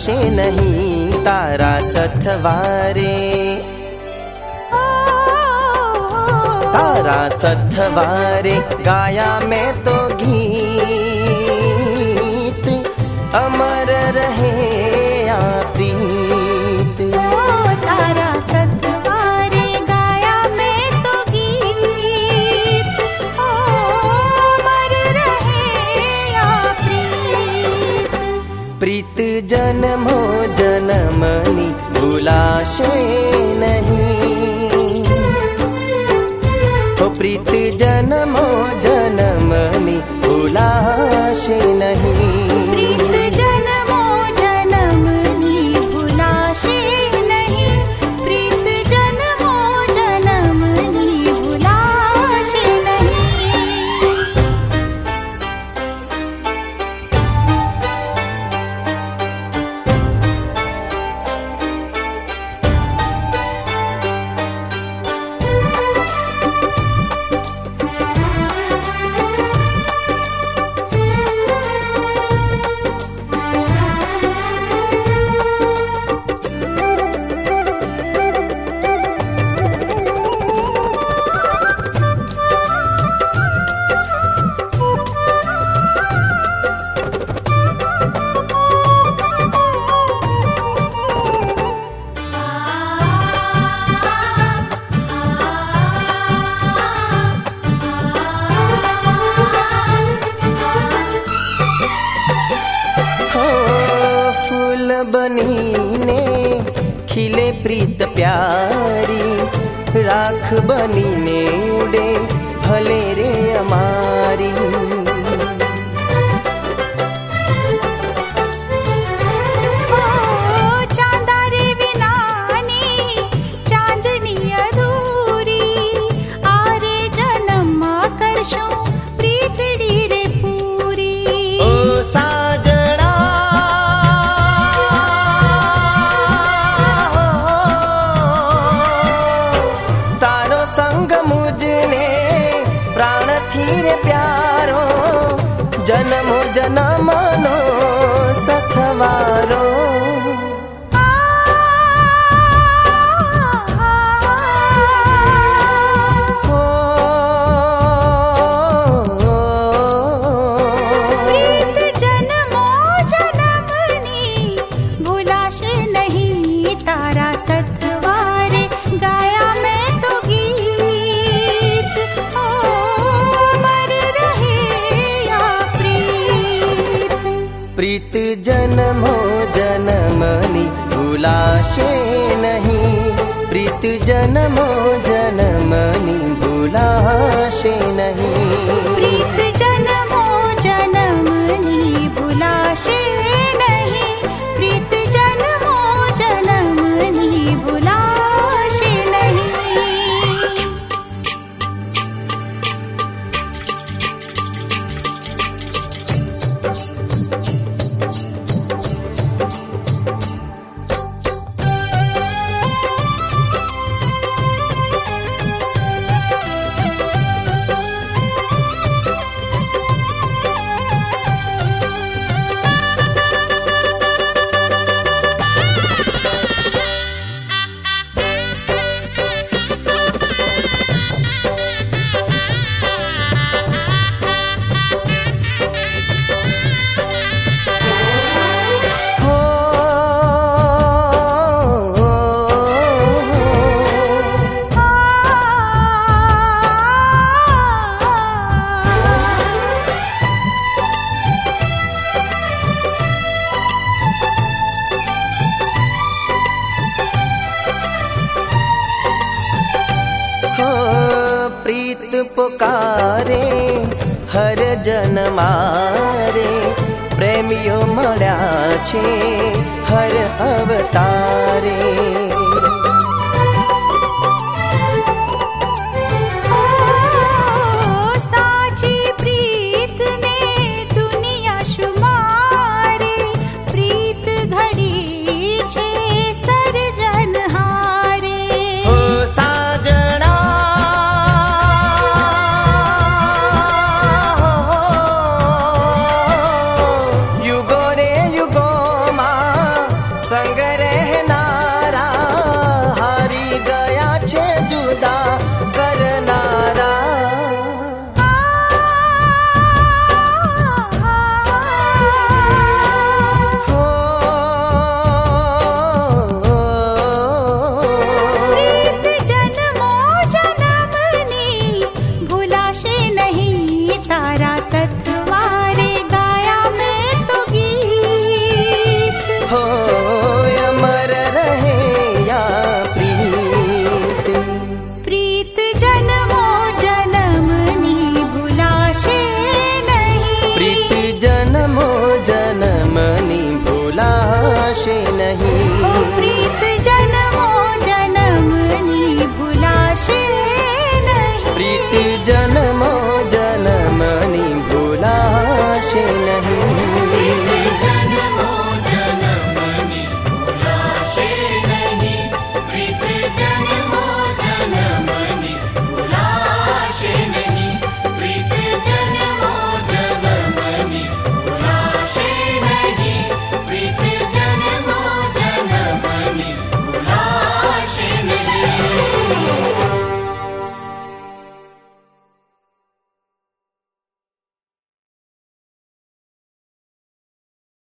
ભૂલાશે નહીં તારા સથવારે તારા સથવારે ગાયા મેં તો ગીત અમર રહે भुलाशे नहीं। प्रीत जनमो जनमनि भुलाशे नहीं। प्रीत प्यारी राख बनी ने उड़े भले रे हमारी ी तारा सत्यवा गया मे प्रीत। जन्म हो मनी भुलाशे शे प्रीत जन्म हो मनी भुलाशे शे प्रीत પ્રીત પુકારે હર જન મારે પ્રેમીઓ મળ્યા છે હર અવતારે संग रहनारा हारी गया छे जुदा करना। नशे नहीं।